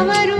कशी आवरू